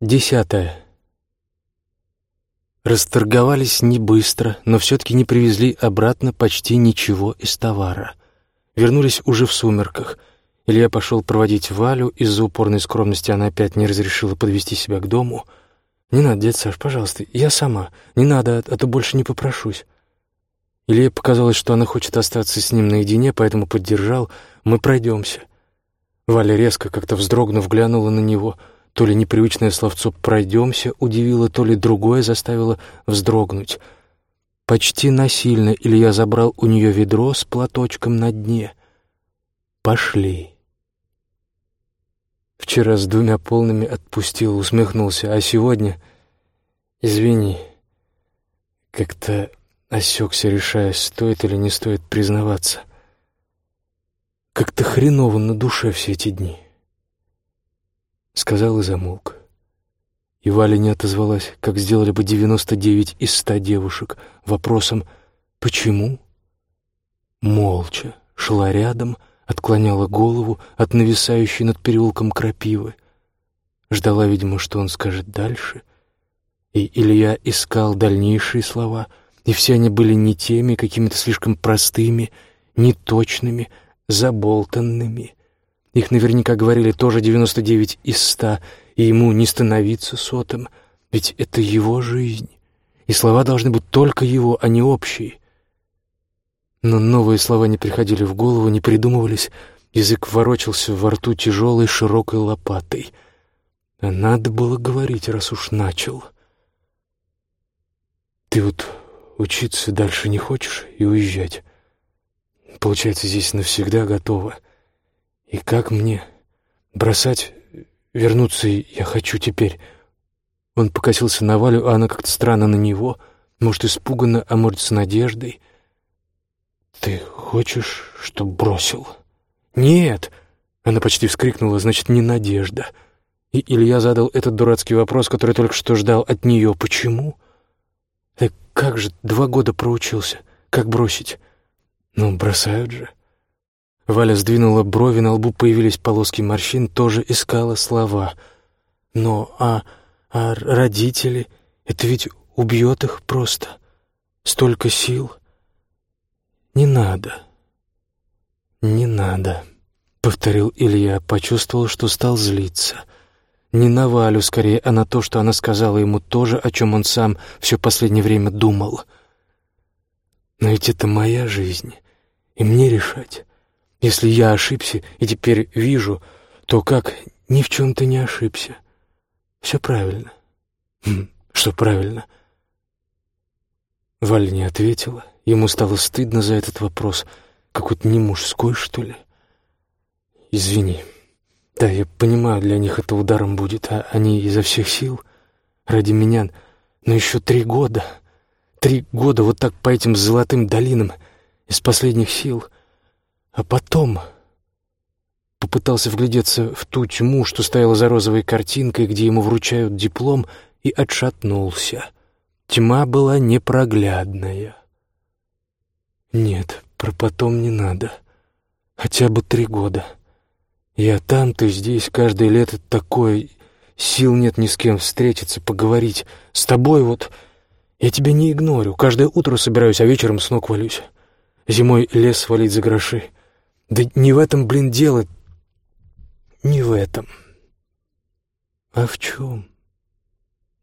Десятое. Расторговались не быстро, но все-таки не привезли обратно почти ничего из товара. Вернулись уже в сумерках. Илья пошел проводить Валю, из-за упорной скромности она опять не разрешила подвести себя к дому. «Не надо, дед Саш, пожалуйста, я сама. Не надо, а то больше не попрошусь». Илье показалось, что она хочет остаться с ним наедине, поэтому поддержал. «Мы пройдемся». Валя резко, как-то вздрогнув, глянула на него — то ли непривычное словцо «пройдемся» удивило, то ли другое заставило вздрогнуть. Почти насильно Илья забрал у нее ведро с платочком на дне. «Пошли». Вчера с двумя полными отпустил, усмехнулся, а сегодня... Извини, как-то осекся, решая, стоит или не стоит признаваться. Как-то хреново на душе все эти дни сказал и замолк. И Валя не отозвалась, как сделали бы девяносто девять из ста девушек, вопросом «Почему?». Молча шла рядом, отклоняла голову от нависающей над переулком крапивы. Ждала, видимо, что он скажет дальше. И Илья искал дальнейшие слова, и все они были не теми, какими-то слишком простыми, неточными, заболтанными — их наверняка говорили тоже 99 из 100, и ему не становиться сотым, ведь это его жизнь, и слова должны быть только его, а не общие. Но новые слова не приходили в голову, не придумывались, язык ворочался во рту тяжелой широкой лопатой. А надо было говорить, раз уж начал. «Ты вот учиться дальше не хочешь и уезжать?» Получается, здесь навсегда готова. И как мне бросать, вернуться я хочу теперь? Он покосился на Валю, а она как-то странно на него, может, испуганно, а может, с надеждой. «Ты хочешь, чтоб бросил?» «Нет!» — она почти вскрикнула, значит, не надежда. И Илья задал этот дурацкий вопрос, который только что ждал от нее. «Почему?» «Так как же два года проучился? Как бросить?» «Ну, бросают же». Валя сдвинула брови, на лбу появились полоски морщин, тоже искала слова. «Но, а, а родители? Это ведь убьет их просто. Столько сил. Не надо. Не надо», — повторил Илья, почувствовал, что стал злиться. Не на Валю, скорее, а на то, что она сказала ему тоже, о чем он сам все последнее время думал. «Но ведь это моя жизнь, и мне решать». Если я ошибся и теперь вижу, то как ни в чем ты не ошибся. Все правильно. Хм, что правильно? Валя не ответила. Ему стало стыдно за этот вопрос. Какой-то не мужской, что ли? Извини. Да, я понимаю, для них это ударом будет, а они изо всех сил ради меня. Но еще три года. Три года вот так по этим золотым долинам из последних сил — а потом попытался вглядеться в ту тьму, что стояла за розовой картинкой, где ему вручают диплом, и отшатнулся. Тьма была непроглядная. Нет, про потом не надо. Хотя бы три года. Я там, ты здесь, каждое лето такое... Сил нет ни с кем встретиться, поговорить. С тобой вот... Я тебя не игнорю. Каждое утро собираюсь, а вечером с ног валюсь. Зимой лес валить за гроши. Да не в этом, блин, дело. Не в этом. А в чем?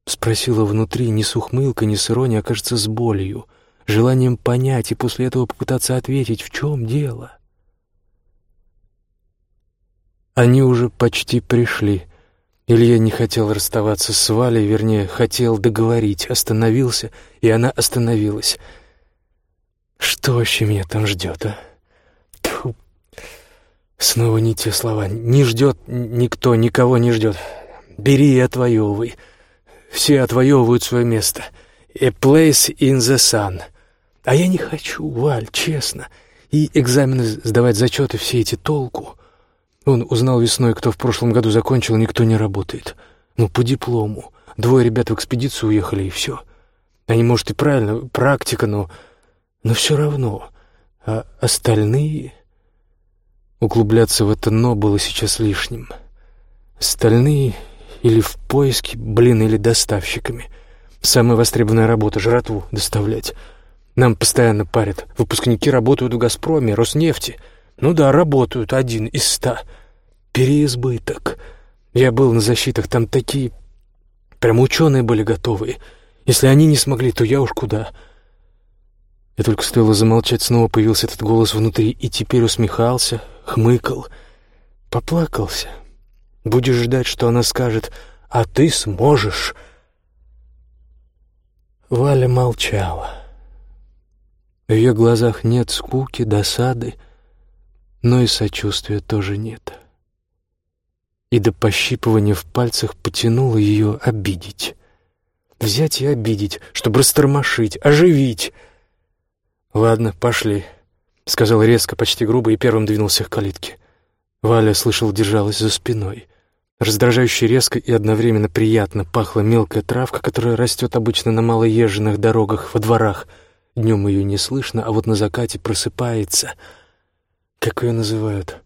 Спросила внутри, не с ухмылкой, не с иронией, а, кажется, с болью, желанием понять и после этого попытаться ответить, в чем дело. Они уже почти пришли. Илья не хотел расставаться с Валей, вернее, хотел договорить, остановился, и она остановилась. Что вообще меня там ждет, а? Снова не те слова. Не ждет никто, никого не ждет. Бери и отвоевывай. Все отвоевывают свое место. A place in the sun. А я не хочу, Валь, честно. И экзамены сдавать зачеты все эти толку. Он узнал весной, кто в прошлом году закончил, никто не работает. Ну, по диплому. Двое ребят в экспедицию уехали, и все. Они, может, и правильно, практика, но... Но все равно. А остальные... Углубляться в это «но» было сейчас лишним. Остальные или в поиске, блин, или доставщиками. Самая востребованная работа — жратву доставлять. Нам постоянно парят. Выпускники работают в «Газпроме», «Роснефти». Ну да, работают один из ста. Переизбыток. Я был на защитах, там такие... Прям ученые были готовые. Если они не смогли, то я уж куда. И только стоило замолчать, снова появился этот голос внутри, и теперь усмехался, хмыкал, поплакался. Будешь ждать, что она скажет «А ты сможешь». Валя молчала. В ее глазах нет скуки, досады, но и сочувствия тоже нет. И до пощипывания в пальцах потянуло ее обидеть. Взять и обидеть, чтобы растормошить, оживить. «Ладно, пошли», — сказал резко, почти грубо, и первым двинулся к калитке. Валя, слышал, держалась за спиной. Раздражающе резко и одновременно приятно пахла мелкая травка, которая растет обычно на малоезженных дорогах во дворах — Днем ее не слышно, а вот на закате просыпается. Как ее называют?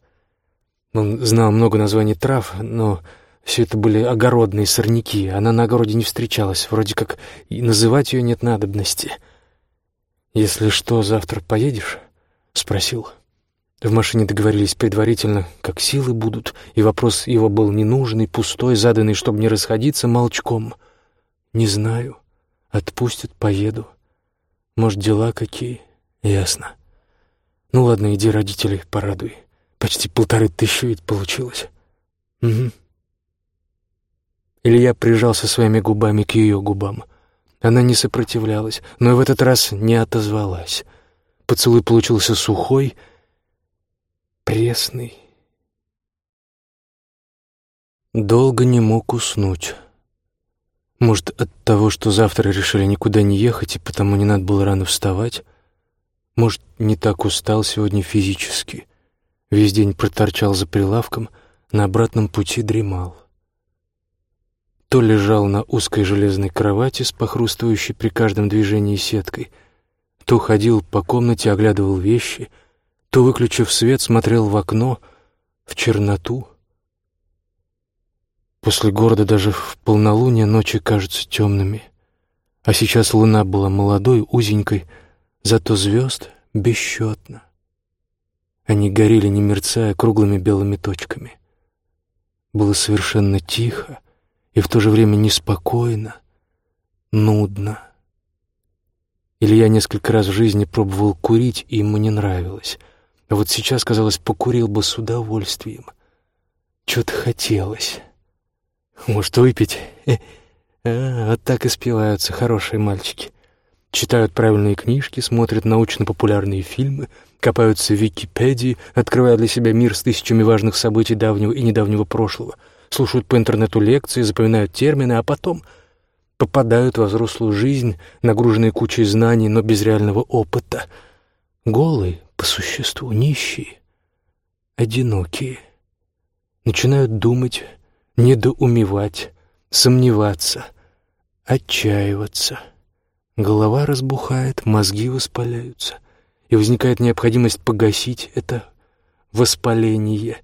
Он знал много названий трав, но все это были огородные сорняки. Она на огороде не встречалась, вроде как и называть ее нет надобности. «Если что, завтра поедешь?» — спросил. В машине договорились предварительно, как силы будут, и вопрос его был ненужный, пустой, заданный, чтобы не расходиться молчком. «Не знаю. Отпустят, поеду». Может, дела какие? Ясно. Ну ладно, иди родителей порадуй. Почти полторы тысячи ведь получилось. Угу. Илья прижался своими губами к ее губам. Она не сопротивлялась, но и в этот раз не отозвалась. Поцелуй получился сухой, пресный. Долго не мог уснуть. Может, от того, что завтра решили никуда не ехать, и потому не надо было рано вставать? Может, не так устал сегодня физически? Весь день проторчал за прилавком, на обратном пути дремал. То лежал на узкой железной кровати с похрустывающей при каждом движении сеткой, то ходил по комнате, оглядывал вещи, то, выключив свет, смотрел в окно, в черноту — После города даже в полнолуние ночи кажутся темными. А сейчас луна была молодой, узенькой, зато звезд бесчетно. Они горели, не мерцая, круглыми белыми точками. Было совершенно тихо и в то же время неспокойно, нудно. Илья несколько раз в жизни пробовал курить, и ему не нравилось. А вот сейчас, казалось, покурил бы с удовольствием. Что-то хотелось. Может, выпить? Э, а, вот так и спиваются хорошие мальчики. Читают правильные книжки, смотрят научно-популярные фильмы, копаются в Википедии, открывая для себя мир с тысячами важных событий давнего и недавнего прошлого, слушают по интернету лекции, запоминают термины, а потом попадают во взрослую жизнь, нагруженные кучей знаний, но без реального опыта. Голые, по существу, нищие, одинокие. Начинают думать недоумевать, сомневаться, отчаиваться. Голова разбухает, мозги воспаляются, и возникает необходимость погасить это воспаление.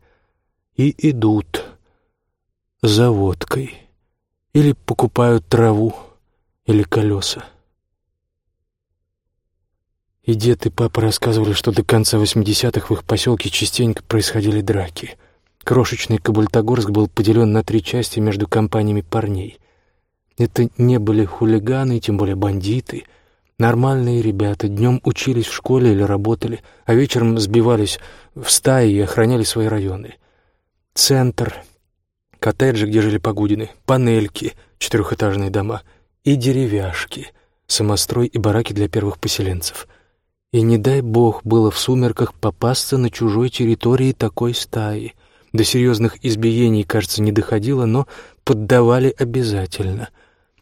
И идут за водкой или покупают траву или колеса. И дед и папа рассказывали, что до конца 80-х в их поселке частенько происходили драки — Крошечный Кабультогорск был поделен на три части между компаниями парней. Это не были хулиганы, тем более бандиты. Нормальные ребята днем учились в школе или работали, а вечером сбивались в стаи и охраняли свои районы. Центр, коттеджи, где жили Погудины, панельки, четырехэтажные дома и деревяшки, самострой и бараки для первых поселенцев. И не дай бог было в сумерках попасться на чужой территории такой стаи — до серьезных избиений, кажется, не доходило, но поддавали обязательно.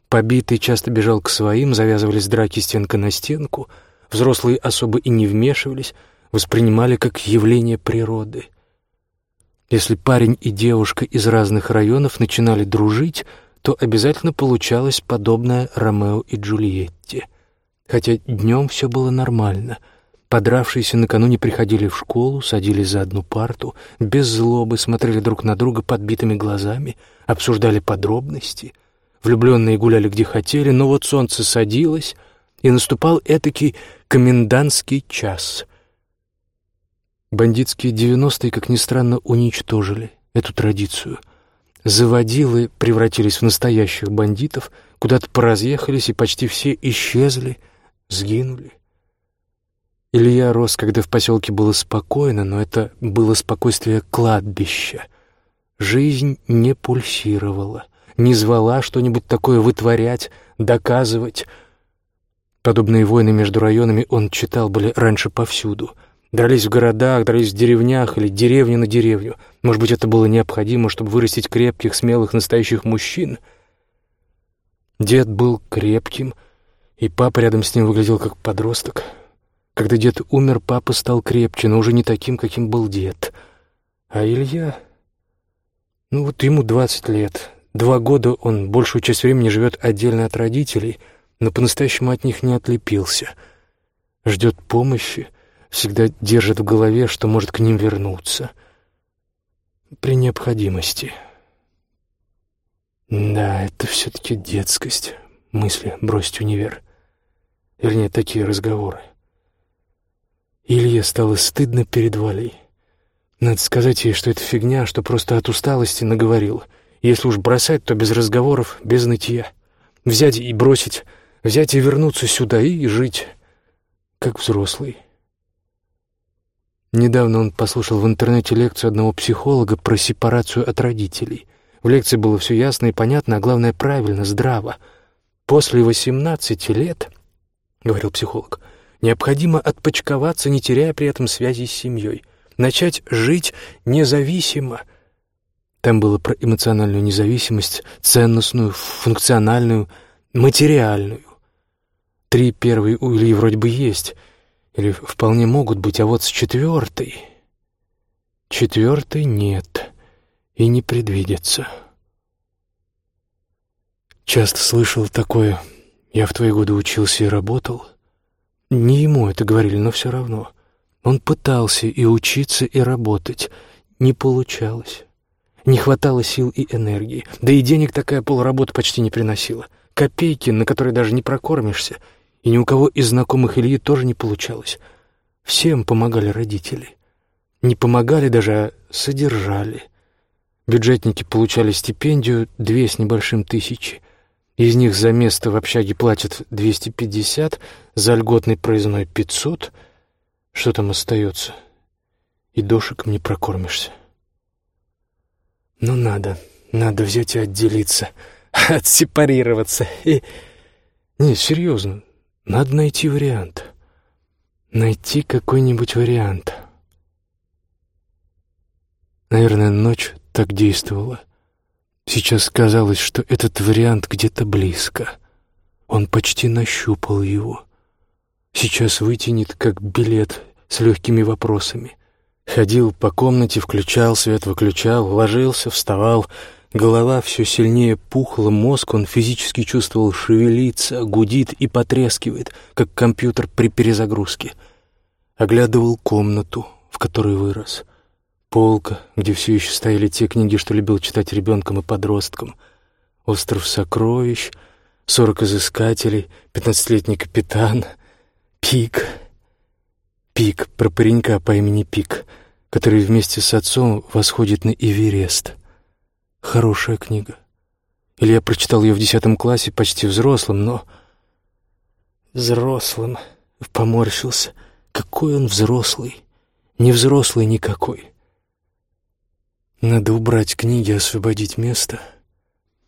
Побитый часто бежал к своим, завязывались драки стенка на стенку. Взрослые особо и не вмешивались, воспринимали как явление природы. Если парень и девушка из разных районов начинали дружить, то обязательно получалось подобное Ромео и Джульетте. Хотя днем все было нормально — Подравшиеся накануне приходили в школу, садились за одну парту, без злобы смотрели друг на друга подбитыми глазами, обсуждали подробности. Влюбленные гуляли где хотели, но вот солнце садилось, и наступал этакий комендантский час. Бандитские девяностые, как ни странно, уничтожили эту традицию. Заводилы превратились в настоящих бандитов, куда-то поразъехались, и почти все исчезли, сгинули. Илья рос, когда в поселке было спокойно, но это было спокойствие кладбища. Жизнь не пульсировала, не звала что-нибудь такое вытворять, доказывать. Подобные войны между районами он читал были раньше повсюду. Дрались в городах, дрались в деревнях или деревня на деревню. Может быть, это было необходимо, чтобы вырастить крепких, смелых, настоящих мужчин. Дед был крепким, и папа рядом с ним выглядел как подросток — когда дед умер, папа стал крепче, но уже не таким, каким был дед. А Илья... Ну вот ему двадцать лет. Два года он большую часть времени живет отдельно от родителей, но по-настоящему от них не отлепился. Ждет помощи, всегда держит в голове, что может к ним вернуться. При необходимости. Да, это все-таки детскость. Мысли бросить универ. Вернее, такие разговоры. Илье стало стыдно перед Валей. Надо сказать ей, что это фигня, что просто от усталости наговорила. Если уж бросать, то без разговоров, без нытья. Взять и бросить, взять и вернуться сюда и жить, как взрослый. Недавно он послушал в интернете лекцию одного психолога про сепарацию от родителей. В лекции было все ясно и понятно, а главное правильно, здраво. «После восемнадцати лет, — говорил психолог, — Необходимо отпочковаться, не теряя при этом связи с семьей. Начать жить независимо. Там было про эмоциональную независимость, ценностную, функциональную, материальную. Три первые у Ильи вроде бы есть, или вполне могут быть, а вот с четвертой... Четвертой нет и не предвидится. Часто слышал такое «я в твои годы учился и работал», не ему это говорили, но все равно. Он пытался и учиться, и работать. Не получалось. Не хватало сил и энергии. Да и денег такая полуработа почти не приносила. Копейки, на которые даже не прокормишься. И ни у кого из знакомых Ильи тоже не получалось. Всем помогали родители. Не помогали даже, а содержали. Бюджетники получали стипендию две с небольшим тысячи. Из них за место в общаге платят 250, за льготный проездной 500. Что там остается? И дошиком не прокормишься. Ну надо, надо взять и отделиться, отсепарироваться. И... Не, серьезно, надо найти вариант. Найти какой-нибудь вариант. Наверное, ночь так действовала — Сейчас казалось, что этот вариант где-то близко. Он почти нащупал его. Сейчас вытянет, как билет, с легкими вопросами. Ходил по комнате, включал свет, выключал, ложился, вставал. Голова все сильнее пухла, мозг он физически чувствовал шевелится, гудит и потрескивает, как компьютер при перезагрузке. Оглядывал комнату, в которой вырос — Полка, где все еще стояли те книги, что любил читать ребенком и подростком. «Остров сокровищ», «Сорок изыскателей», «Пятнадцатилетний капитан», «Пик». Пик про паренька по имени Пик, который вместе с отцом восходит на Эверест. Хорошая книга. Или я прочитал ее в десятом классе почти взрослым, но... Взрослым. Поморщился. Какой он взрослый. Не взрослый никакой. Надо убрать книги, освободить место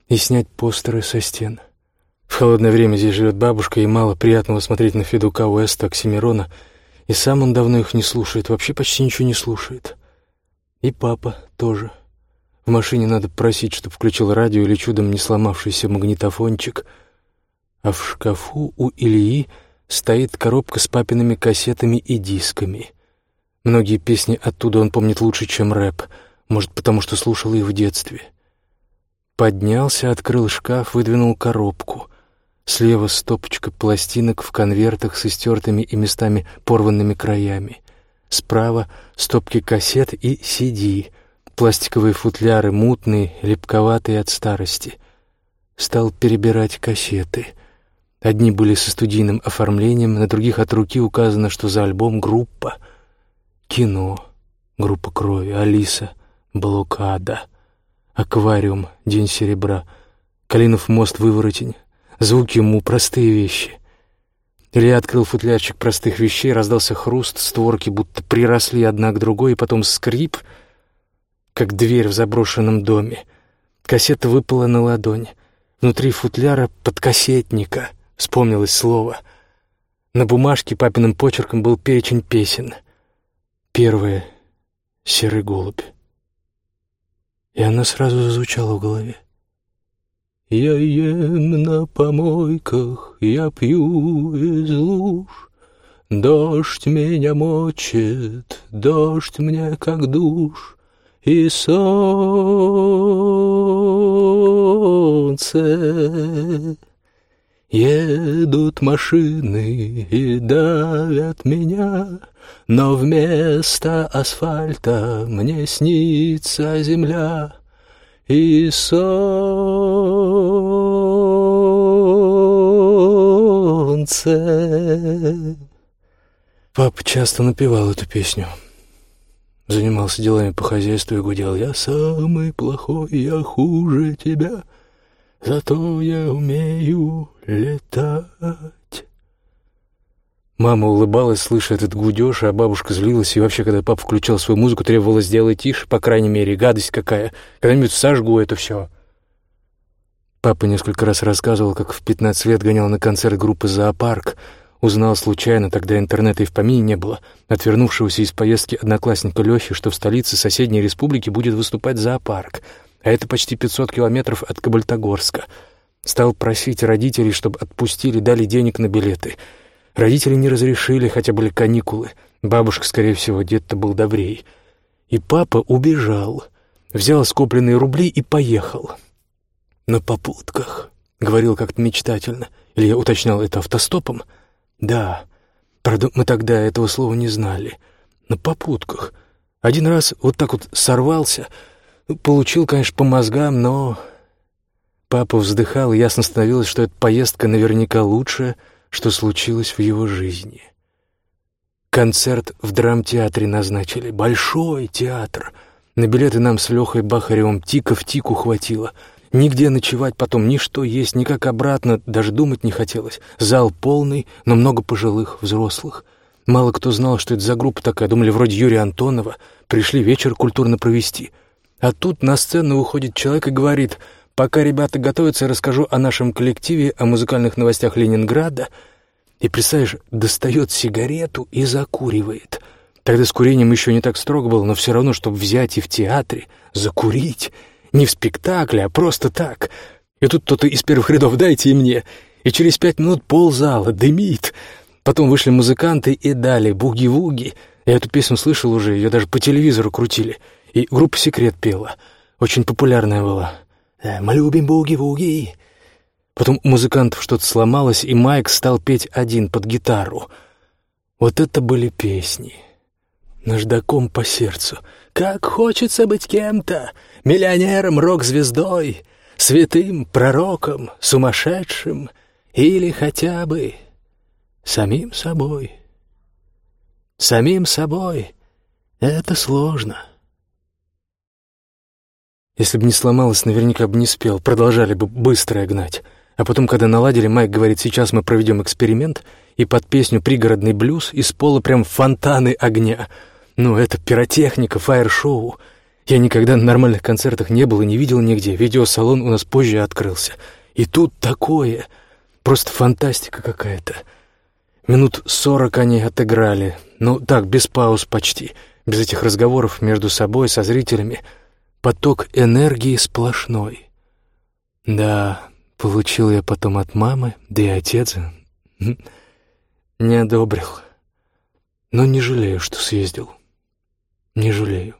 и снять постеры со стен. В холодное время здесь живет бабушка, и мало приятного смотреть на Федука Уэста, Оксимирона, и сам он давно их не слушает, вообще почти ничего не слушает. И папа тоже. В машине надо просить, чтобы включил радио или чудом не сломавшийся магнитофончик. А в шкафу у Ильи стоит коробка с папиными кассетами и дисками. Многие песни оттуда он помнит лучше, чем рэп — может, потому что слушал их в детстве. Поднялся, открыл шкаф, выдвинул коробку. Слева стопочка пластинок в конвертах с истертыми и местами порванными краями. Справа стопки кассет и CD, пластиковые футляры, мутные, липковатые от старости. Стал перебирать кассеты. Одни были со студийным оформлением, на других от руки указано, что за альбом группа. Кино, группа крови, Алиса, блокада, аквариум, день серебра, Калинов мост, выворотень, звуки ему простые вещи. Илья открыл футлярчик простых вещей, раздался хруст, створки будто приросли одна к другой, и потом скрип, как дверь в заброшенном доме. Кассета выпала на ладонь. Внутри футляра подкассетника вспомнилось слово. На бумажке папиным почерком был перечень песен. Первое — «Серый голубь». И она сразу зазвучала в голове. Я ем на помойках, я пью из луж. Дождь меня мочит, дождь мне как душ, И солнце. Едут машины и давят меня, Но вместо асфальта мне снится земля и солнце. Папа часто напевал эту песню. Занимался делами по хозяйству и гудел. «Я самый плохой, я хуже тебя, зато я умею летать». Мама улыбалась, слыша этот гудеж, а бабушка злилась, и вообще, когда папа включал свою музыку, требовала сделать тише, по крайней мере, гадость какая. Когда-нибудь сожгу это все. Папа несколько раз рассказывал, как в 15 лет гонял на концерт группы «Зоопарк», узнал случайно, тогда интернета и в помине не было, отвернувшегося из поездки одноклассника Лехи, что в столице соседней республики будет выступать зоопарк, а это почти 500 километров от Кабальтогорска. Стал просить родителей, чтобы отпустили, дали денег на билеты — Родители не разрешили, хотя были каникулы. Бабушка, скорее всего, дед-то был добрей. И папа убежал, взял скопленные рубли и поехал. «На попутках», — говорил как-то мечтательно. Или я уточнял это автостопом? «Да. Правда, мы тогда этого слова не знали. На попутках. Один раз вот так вот сорвался. Получил, конечно, по мозгам, но...» Папа вздыхал, и ясно становилось, что эта поездка наверняка лучшая — что случилось в его жизни. Концерт в драмтеатре назначили. Большой театр. На билеты нам с Лехой Бахаревым тика в тику хватило. Нигде ночевать потом, ни что есть, никак обратно, даже думать не хотелось. Зал полный, но много пожилых, взрослых. Мало кто знал, что это за группа такая. Думали, вроде Юрия Антонова. Пришли вечер культурно провести. А тут на сцену выходит человек и говорит Пока ребята готовятся, расскажу о нашем коллективе, о музыкальных новостях Ленинграда. И, представляешь, достает сигарету и закуривает. Тогда с курением еще не так строго было, но все равно, чтобы взять и в театре, закурить. Не в спектакле, а просто так. И тут кто-то из первых рядов «дайте мне». И через пять минут ползала дымит. Потом вышли музыканты и дали буги-вуги. Я эту песню слышал уже, ее даже по телевизору крутили. И группа «Секрет» пела. Очень популярная была. Э, «Мы любим буги-вуги». Потом у музыкантов что-то сломалось, и Майк стал петь один под гитару. Вот это были песни. Наждаком по сердцу. «Как хочется быть кем-то, миллионером, рок-звездой, святым пророком, сумасшедшим или хотя бы самим собой». Самим собой это сложно. Если бы не сломалось, наверняка бы не спел, продолжали бы быстро гнать. А потом, когда наладили, Майк говорит, сейчас мы проведем эксперимент, и под песню «Пригородный блюз» из пола прям фонтаны огня. Ну, это пиротехника, фаер-шоу. Я никогда на нормальных концертах не был и не видел нигде. Видеосалон у нас позже открылся. И тут такое. Просто фантастика какая-то. Минут сорок они отыграли. Ну, так, без пауз почти. Без этих разговоров между собой, со зрителями — поток энергии сплошной. Да, получил я потом от мамы, да и отец не одобрил. Но не жалею, что съездил. Не жалею.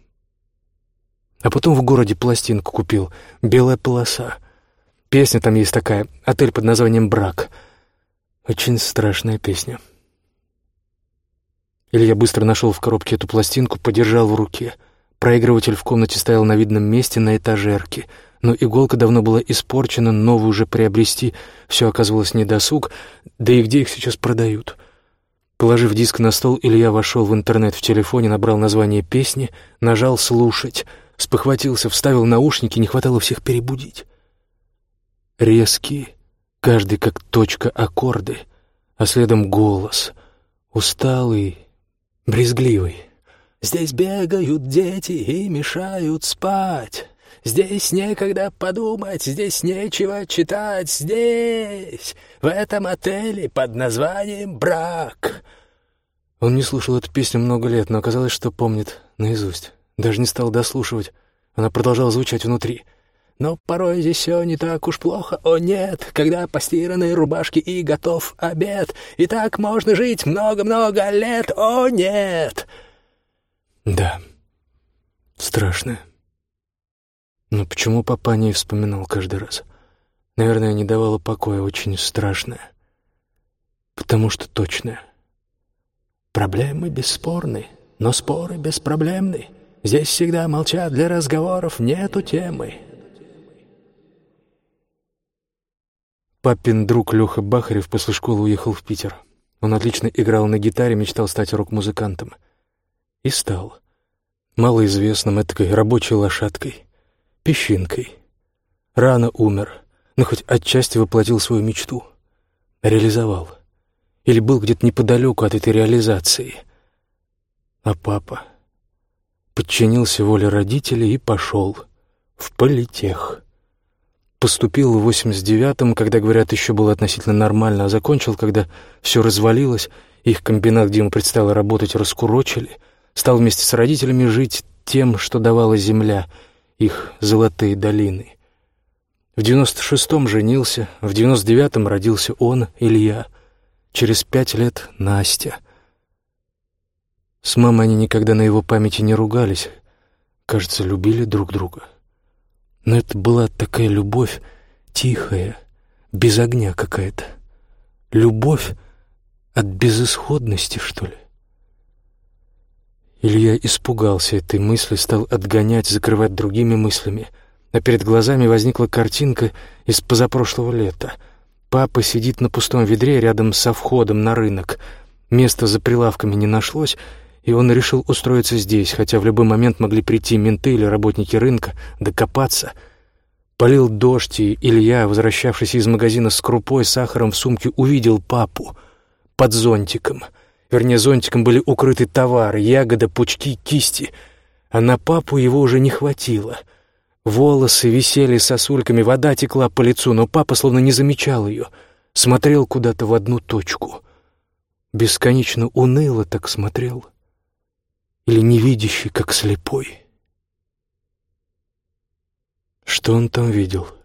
А потом в городе пластинку купил «Белая полоса». Песня там есть такая, отель под названием «Брак». Очень страшная песня. Илья быстро нашел в коробке эту пластинку, подержал в руке. Проигрыватель в комнате стоял на видном месте на этажерке, но иголка давно была испорчена, новую уже приобрести все оказывалось недосуг, да и где их сейчас продают? Положив диск на стол, Илья вошел в интернет в телефоне, набрал название песни, нажал «Слушать», спохватился, вставил наушники, не хватало всех перебудить. Резкие, каждый как точка аккорды, а следом голос, усталый, брезгливый. «Здесь бегают дети и мешают спать». Здесь некогда подумать, здесь нечего читать, здесь, в этом отеле под названием «Брак». Он не слушал эту песню много лет, но оказалось, что помнит наизусть. Даже не стал дослушивать. Она продолжала звучать внутри. Но порой здесь все не так уж плохо, о нет, когда постиранные рубашки и готов обед, и так можно жить много-много лет, о нет. Да, страшно. Но почему папа не вспоминал каждый раз? Наверное, не давало покоя очень страшное. Потому что точное. Проблемы бесспорны, но споры беспроблемны. Здесь всегда молчат для разговоров, нету темы. Папин друг Леха Бахарев после школы уехал в Питер. Он отлично играл на гитаре, мечтал стать рок-музыкантом. И стал. Малоизвестным, этакой рабочей лошадкой песчинкой. Рано умер, но хоть отчасти воплотил свою мечту. Реализовал. Или был где-то неподалеку от этой реализации. А папа подчинился воле родителей и пошел в политех. Поступил в 89-м, когда, говорят, еще было относительно нормально, а закончил, когда все развалилось, их комбинат, где ему предстояло работать, раскурочили, стал вместе с родителями жить тем, что давала земля — их золотые долины. В девяносто шестом женился, в девяносто девятом родился он, Илья. Через пять лет — Настя. С мамой они никогда на его памяти не ругались. Кажется, любили друг друга. Но это была такая любовь тихая, без огня какая-то. Любовь от безысходности, что ли? Илья испугался этой мысли, стал отгонять, закрывать другими мыслями. А перед глазами возникла картинка из позапрошлого лета. Папа сидит на пустом ведре рядом со входом на рынок. Места за прилавками не нашлось, и он решил устроиться здесь, хотя в любой момент могли прийти менты или работники рынка, докопаться. Полил дождь, и Илья, возвращавшийся из магазина с крупой, сахаром в сумке, увидел папу под зонтиком — Вернее, зонтиком были укрыты товары, ягоды, пучки, кисти. А на папу его уже не хватило. Волосы висели сосульками, вода текла по лицу, но папа словно не замечал ее. Смотрел куда-то в одну точку. Бесконечно уныло так смотрел. Или невидящий, как слепой. Что он там видел? —